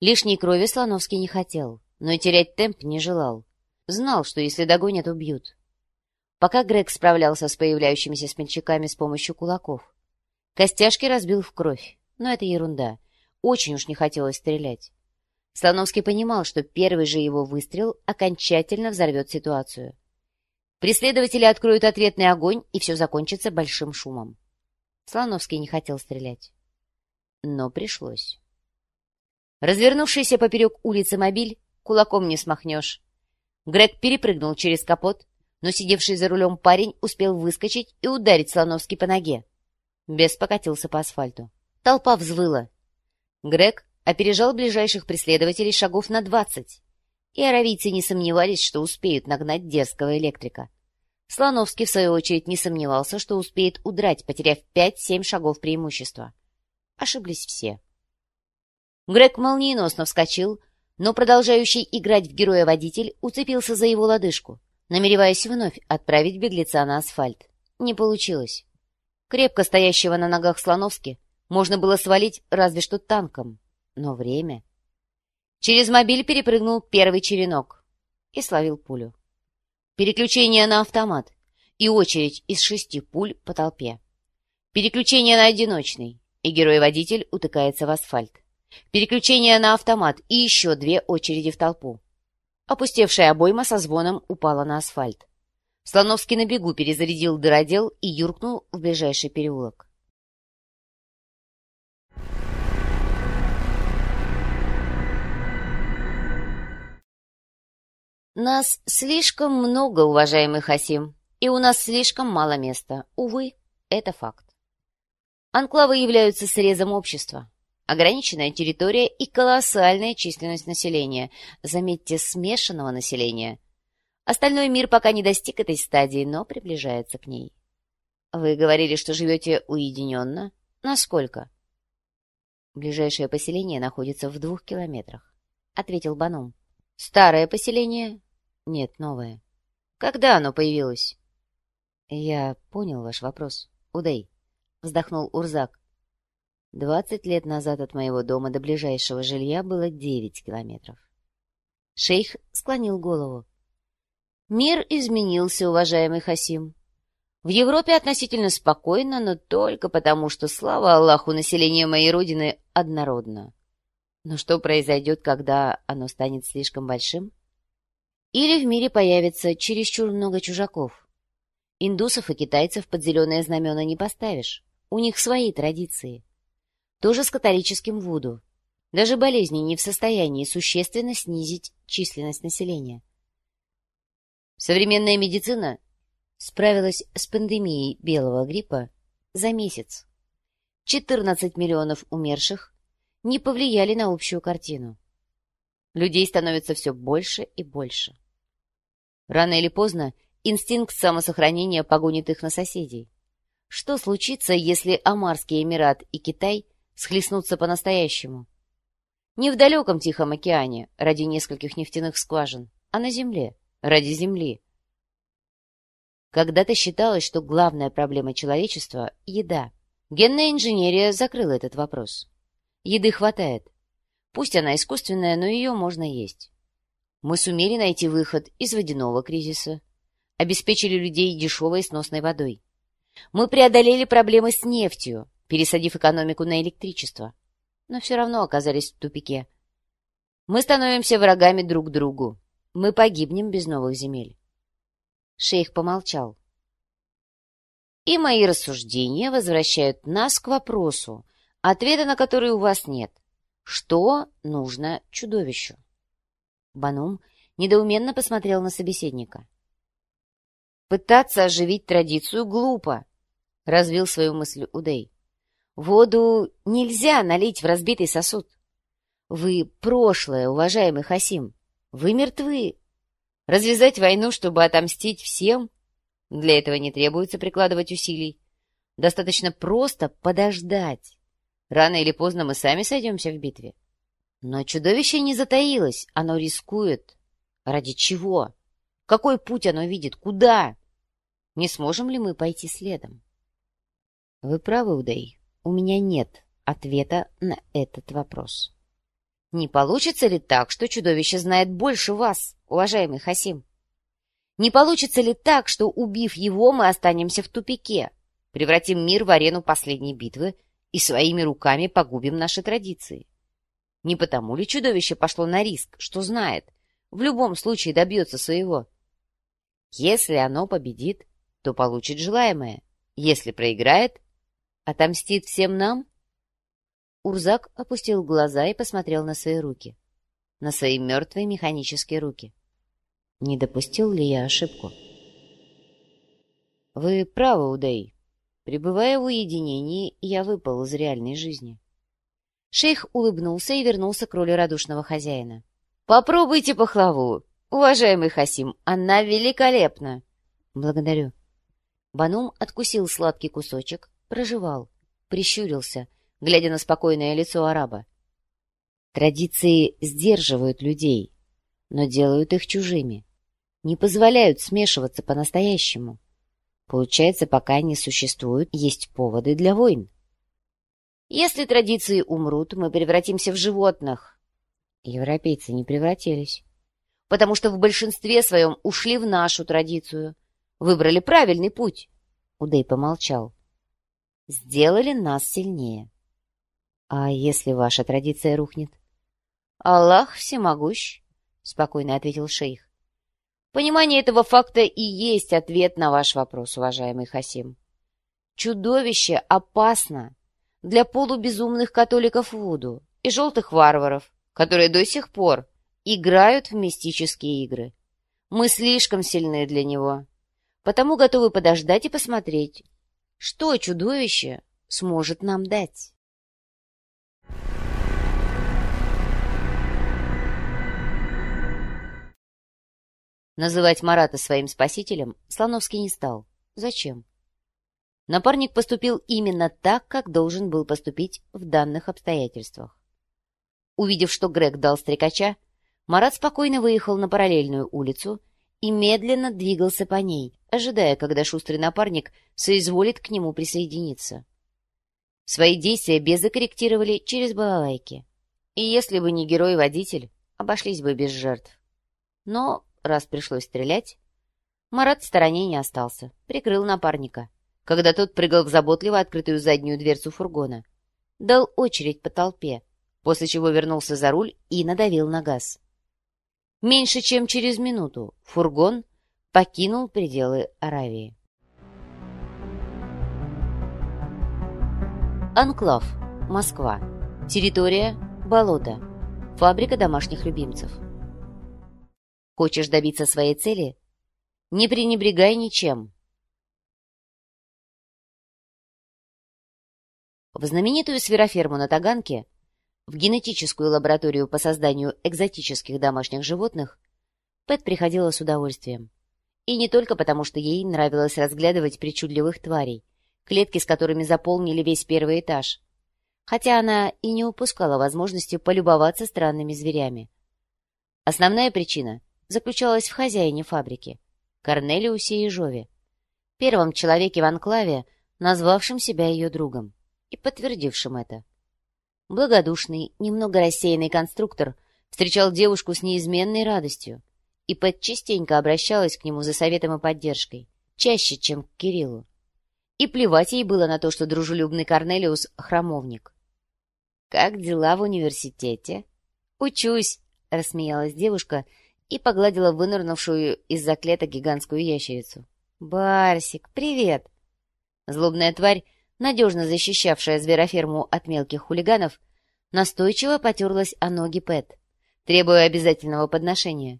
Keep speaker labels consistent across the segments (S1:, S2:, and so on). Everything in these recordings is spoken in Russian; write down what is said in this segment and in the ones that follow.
S1: Лишней крови Слоновский не хотел, но и терять темп не желал. Знал, что если догонят, убьют. Пока Грег справлялся с появляющимися смельчаками с помощью кулаков. Костяшки разбил в кровь, но это ерунда. Очень уж не хотелось стрелять. Слоновский понимал, что первый же его выстрел окончательно взорвет ситуацию. Преследователи откроют ответный огонь, и все закончится большим шумом. Слоновский не хотел стрелять. Но пришлось. Развернувшийся поперек улицы мобиль кулаком не смахнешь. Грег перепрыгнул через капот, но сидевший за рулем парень успел выскочить и ударить Слоновский по ноге. Бес покатился по асфальту. Толпа взвыла. Грег опережал ближайших преследователей шагов на двадцать и аравийцы не сомневались, что успеют нагнать дерзкого электрика. Слоновский, в свою очередь, не сомневался, что успеет удрать, потеряв пять-семь шагов преимущества. Ошиблись все. Грег молниеносно вскочил, но продолжающий играть в героя водитель уцепился за его лодыжку, намереваясь вновь отправить беглеца на асфальт. Не получилось. Крепко стоящего на ногах Слоновски можно было свалить разве что танком. Но время... Через мобиль перепрыгнул первый черенок и словил пулю. Переключение на автомат и очередь из шести пуль по толпе. Переключение на одиночный, и герой-водитель утыкается в асфальт. Переключение на автомат и еще две очереди в толпу. Опустевшая обойма со звоном упала на асфальт. Слоновский на бегу перезарядил дыродел и юркнул в ближайший переулок. Нас слишком много, уважаемый Хасим, и у нас слишком мало места. Увы, это факт. Анклавы являются срезом общества. Ограниченная территория и колоссальная численность населения. Заметьте, смешанного населения. Остальной мир пока не достиг этой стадии, но приближается к ней. Вы говорили, что живете уединенно. Насколько? Ближайшее поселение находится в двух километрах, — ответил Банум. Старое поселение? Нет, новое. Когда оно появилось? Я понял ваш вопрос. Удей, вздохнул Урзак. Двадцать лет назад от моего дома до ближайшего жилья было девять километров. Шейх склонил голову. Мир изменился, уважаемый Хасим. В Европе относительно спокойно, но только потому, что, слава Аллаху, население моей родины однородно. Но что произойдет, когда оно станет слишком большим? Или в мире появится чересчур много чужаков? Индусов и китайцев под зеленые знамена не поставишь. У них свои традиции. Тоже с католическим Вуду. Даже болезни не в состоянии существенно снизить численность населения. Современная медицина справилась с пандемией белого гриппа за месяц. 14 миллионов умерших не повлияли на общую картину. Людей становится все больше и больше. Рано или поздно инстинкт самосохранения погонит их на соседей. Что случится, если Амарский Эмират и Китай схлестнутся по-настоящему? Не в далеком Тихом океане ради нескольких нефтяных скважин, а на Земле ради Земли. Когда-то считалось, что главная проблема человечества — еда. Генная инженерия закрыла этот вопрос. Еды хватает. Пусть она искусственная, но ее можно есть. Мы сумели найти выход из водяного кризиса. Обеспечили людей дешевой сносной водой. Мы преодолели проблемы с нефтью, пересадив экономику на электричество. Но все равно оказались в тупике. Мы становимся врагами друг другу. Мы погибнем без новых земель. Шейх помолчал. И мои рассуждения возвращают нас к вопросу, ответа на который у вас нет. Что нужно чудовищу? Банум недоуменно посмотрел на собеседника. «Пытаться оживить традицию глупо», — развил свою мысль Удей. «Воду нельзя налить в разбитый сосуд. Вы прошлое, уважаемый Хасим. Вы мертвы. Развязать войну, чтобы отомстить всем? Для этого не требуется прикладывать усилий. Достаточно просто подождать. Рано или поздно мы сами сойдемся в битве. Но чудовище не затаилось, оно рискует. Ради чего? Какой путь оно видит? Куда? Не сможем ли мы пойти следом? Вы правы, Удей, у меня нет ответа на этот вопрос. Не получится ли так, что чудовище знает больше вас, уважаемый Хасим? Не получится ли так, что, убив его, мы останемся в тупике, превратим мир в арену последней битвы и своими руками погубим наши традиции? Не потому ли чудовище пошло на риск, что знает, в любом случае добьется своего? Если оно победит, то получит желаемое. Если проиграет, отомстит всем нам? Урзак опустил глаза и посмотрел на свои руки. На свои мертвые механические руки. Не допустил ли я ошибку? Вы правы, Удей. Пребывая в уединении, я выпал из реальной жизни. Шейх улыбнулся и вернулся к роли радушного хозяина. «Попробуйте пахлаву, уважаемый Хасим, она великолепна!» «Благодарю». Банум откусил сладкий кусочек, прожевал, прищурился, глядя на спокойное лицо араба. «Традиции сдерживают людей, но делают их чужими не позволяют смешиваться по-настоящему. Получается, пока они существуют, есть поводы для войн. Если традиции умрут, мы превратимся в животных. Европейцы не превратились. Потому что в большинстве своем ушли в нашу традицию. Выбрали правильный путь. Удей помолчал. Сделали нас сильнее. А если ваша традиция рухнет? Аллах всемогущ, спокойно ответил шейх. Понимание этого факта и есть ответ на ваш вопрос, уважаемый Хасим. Чудовище опасно для полубезумных католиков Вуду и желтых варваров, которые до сих пор играют в мистические игры. Мы слишком сильны для него, потому готовы подождать и посмотреть, что чудовище сможет нам дать. Называть Марата своим спасителем Слоновский не стал. Зачем? Напарник поступил именно так, как должен был поступить в данных обстоятельствах. Увидев, что Грег дал стрекача, Марат спокойно выехал на параллельную улицу и медленно двигался по ней, ожидая, когда шустрый напарник соизволит к нему присоединиться. Свои действия Безы корректировали через балалайки. И если бы не герой-водитель, обошлись бы без жертв. Но раз пришлось стрелять, Марат в стороне не остался, прикрыл напарника, когда тот прыгал в заботливо открытую заднюю дверцу фургона. Дал очередь по толпе, после чего вернулся за руль и надавил на газ. Меньше чем через минуту фургон покинул пределы Аравии. Анклав, Москва. Территория – болото. Фабрика домашних любимцев. Хочешь добиться своей цели? Не пренебрегай ничем. В знаменитую сфероферму на Таганке, в генетическую лабораторию по созданию экзотических домашних животных, Пэт приходила с удовольствием. И не только потому, что ей нравилось разглядывать причудливых тварей, клетки с которыми заполнили весь первый этаж, хотя она и не упускала возможности полюбоваться странными зверями. Основная причина заключалась в хозяине фабрики, Корнелиусе Ежове, первом человеке в анклаве, назвавшем себя ее другом и подтвердившим это. Благодушный, немного рассеянный конструктор встречал девушку с неизменной радостью, и Пэт обращалась к нему за советом и поддержкой, чаще, чем к Кириллу. И плевать ей было на то, что дружелюбный Корнелиус — храмовник. «Как дела в университете?» «Учусь», — рассмеялась девушка и погладила вынырнувшую из-за клеток гигантскую ящерицу. «Барсик, привет!» Злобная тварь, надежно защищавшая звероферму от мелких хулиганов, настойчиво потерлась о ноги Пэт, требуя обязательного подношения.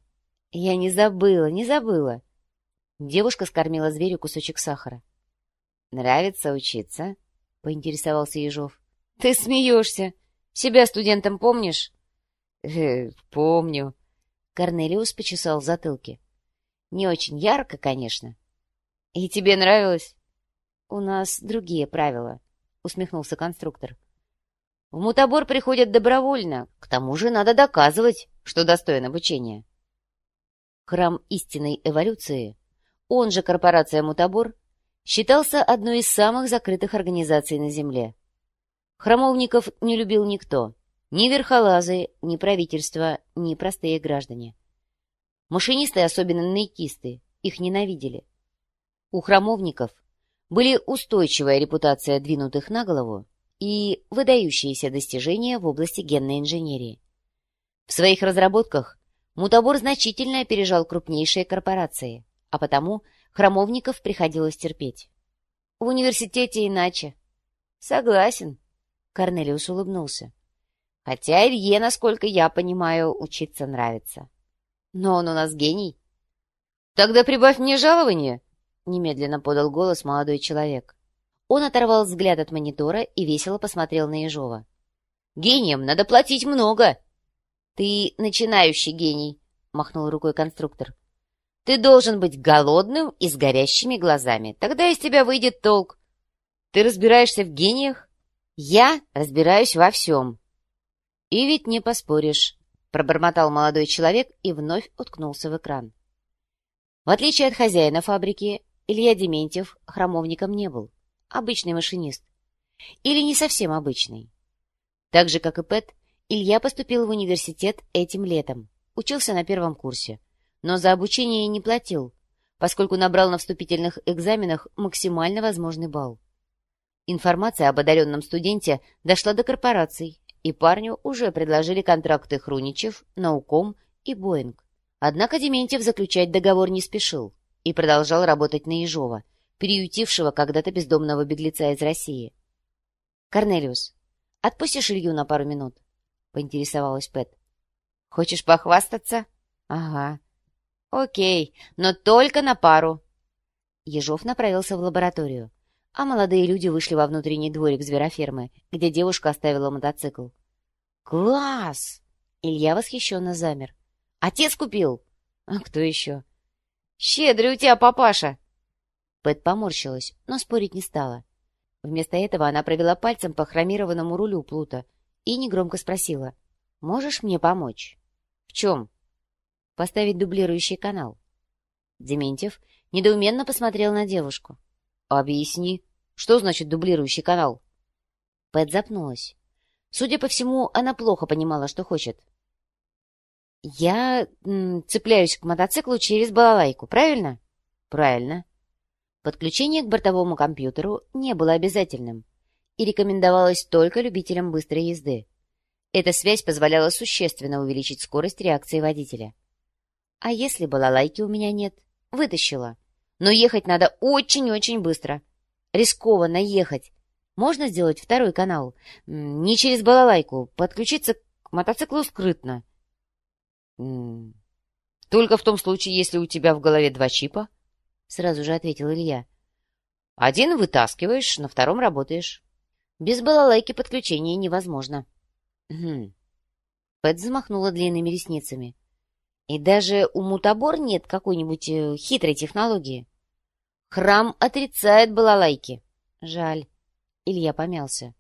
S1: «Я не забыла, не забыла!» Девушка скормила зверю кусочек сахара. «Нравится учиться?» — поинтересовался Ежов. «Ты смеешься! Себя студентом помнишь?» «Э, «Помню», Корнелиус почесал в затылке. Не очень ярко, конечно. И тебе нравилось? У нас другие правила, усмехнулся конструктор. В мутабор приходят добровольно, к тому же надо доказывать, что достоин обучения. Храм истинной эволюции, он же корпорация Мутабор, считался одной из самых закрытых организаций на Земле. Храмовников не любил никто, Ни верхолазы, ни правительство, ни простые граждане. Машинисты, особенно наикисты, их ненавидели. У храмовников были устойчивая репутация двинутых на голову и выдающиеся достижения в области генной инженерии. В своих разработках мутабор значительно опережал крупнейшие корпорации, а потому храмовников приходилось терпеть. В университете иначе. Согласен. Корнелиус улыбнулся. Хотя Илье, насколько я понимаю, учиться нравится. Но он у нас гений. Тогда прибавь мне жалование, немедленно подал голос молодой человек. Он оторвал взгляд от монитора и весело посмотрел на Ежова. «Гением надо платить много!» «Ты начинающий гений», — махнул рукой конструктор. «Ты должен быть голодным и с горящими глазами. Тогда из тебя выйдет толк. Ты разбираешься в гениях?» «Я разбираюсь во всем». «И ведь не поспоришь», — пробормотал молодой человек и вновь уткнулся в экран. В отличие от хозяина фабрики, Илья Дементьев храмовником не был. Обычный машинист. Или не совсем обычный. Так же, как и Пэт, Илья поступил в университет этим летом. Учился на первом курсе. Но за обучение не платил, поскольку набрал на вступительных экзаменах максимально возможный балл. Информация об одаренном студенте дошла до корпораций, и парню уже предложили контракты Хруничев, Науком и Боинг. Однако Дементьев заключать договор не спешил и продолжал работать на Ежова, приютившего когда-то бездомного беглеца из России. «Корнелиус, отпустишь Илью на пару минут?» — поинтересовалась Пэт. «Хочешь похвастаться?» «Ага». «Окей, но только на пару». Ежов направился в лабораторию а молодые люди вышли во внутренний дворик зверофермы, где девушка оставила мотоцикл. «Класс!» Илья восхищенно замер. «Отец купил!» «А кто еще?» «Щедрый у тебя папаша!» Пэт поморщилась, но спорить не стала. Вместо этого она провела пальцем по хромированному рулю Плута и негромко спросила. «Можешь мне помочь?» «В чем?» «Поставить дублирующий канал». Дементьев недоуменно посмотрел на девушку. «Объясни, что значит дублирующий канал?» Пэт запнулась. Судя по всему, она плохо понимала, что хочет. «Я цепляюсь к мотоциклу через балалайку, правильно?» «Правильно». Подключение к бортовому компьютеру не было обязательным и рекомендовалось только любителям быстрой езды. Эта связь позволяла существенно увеличить скорость реакции водителя. «А если балалайки у меня нет?» «Вытащила. Но ехать надо очень-очень быстро. Рискованно ехать. Можно сделать второй канал? Не через балалайку. Подключиться к мотоциклу скрытно. Только в том случае, если у тебя в голове два чипа, сразу же ответил Илья. Один вытаскиваешь, на втором работаешь. Без балалайки подключение невозможно. Хм. Пэт замахнула длинными ресницами. И даже у мутабор нет какой-нибудь э, хитрой технологии. Храм отрицает балалайки. Жаль. Илья помялся.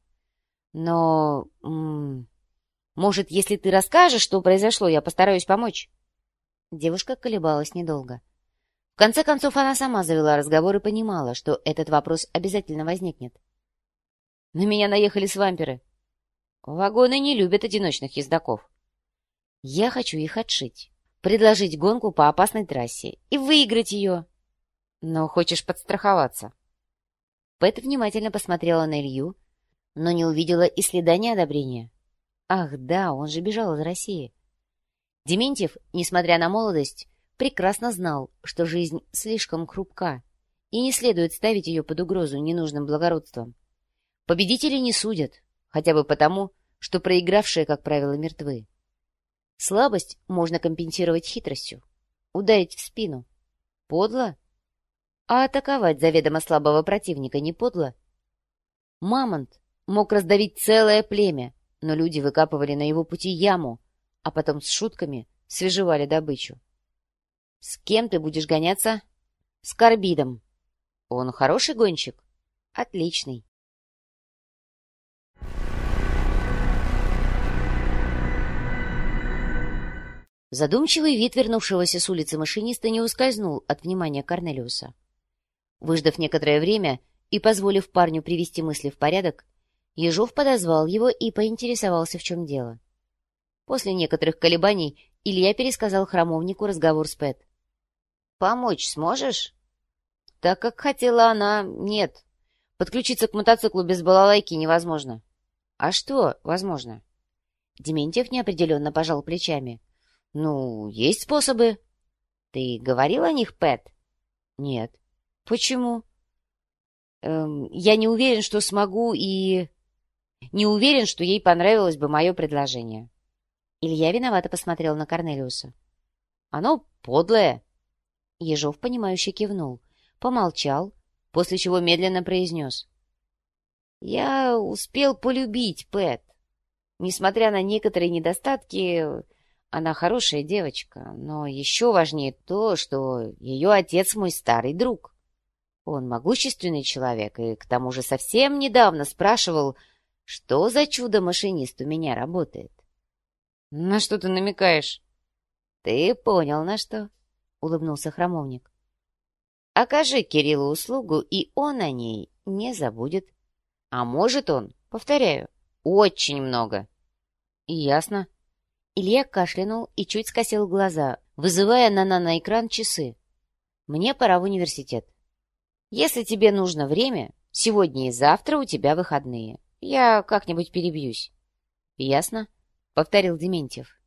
S1: Но... может, если ты расскажешь, что произошло, я постараюсь помочь? Девушка колебалась недолго. В конце концов, она сама завела разговор и понимала, что этот вопрос обязательно возникнет. На меня наехали свамперы. Вагоны не любят одиночных ездаков. Я хочу их отшить, предложить гонку по опасной трассе и выиграть ее. Но хочешь подстраховаться. Пэт внимательно посмотрела на Илью, но не увидела и следа неодобрения. Ах, да, он же бежал из России. Дементьев, несмотря на молодость, прекрасно знал, что жизнь слишком хрупка, и не следует ставить ее под угрозу ненужным благородством. Победители не судят, хотя бы потому, что проигравшие, как правило, мертвы. Слабость можно компенсировать хитростью, ударить в спину. Подло? А атаковать заведомо слабого противника не подло? Мамонт мог раздавить целое племя, но люди выкапывали на его пути яму, а потом с шутками свежевали добычу. «С кем ты будешь гоняться?» «С Карбидом». «Он хороший гонщик?» «Отличный». Задумчивый вид вернувшегося с улицы машиниста не ускользнул от внимания Корнелиуса. Выждав некоторое время и позволив парню привести мысли в порядок, Ежов подозвал его и поинтересовался, в чем дело. После некоторых колебаний Илья пересказал храмовнику разговор с Пэт. «Помочь сможешь?» Так как хотела она, нет. Подключиться к мотоциклу без балалайки невозможно. А что возможно? Дементьев неопределенно пожал плечами. Ну, есть способы. Ты говорил о них, Пэт? Нет. Почему? Эм, я не уверен, что смогу и... Не уверен, что ей понравилось бы мое предложение. Илья виновато посмотрел на Корнелиуса. Оно подлое. Ежов, понимающе кивнул помолчал, после чего медленно произнес. «Я успел полюбить Пэт. Несмотря на некоторые недостатки, она хорошая девочка, но еще важнее то, что ее отец мой старый друг. Он могущественный человек и к тому же совсем недавно спрашивал, что за чудо-машинист у меня работает. — На что ты намекаешь? — Ты понял, на что, — улыбнулся храмовник. Окажи Кириллу услугу, и он о ней не забудет. А может он, повторяю, очень много. Ясно. Илья кашлянул и чуть скосил глаза, вызывая на наноэкран часы. Мне пора в университет. Если тебе нужно время, сегодня и завтра у тебя выходные. Я как-нибудь перебьюсь. Ясно? — повторил Дементьев.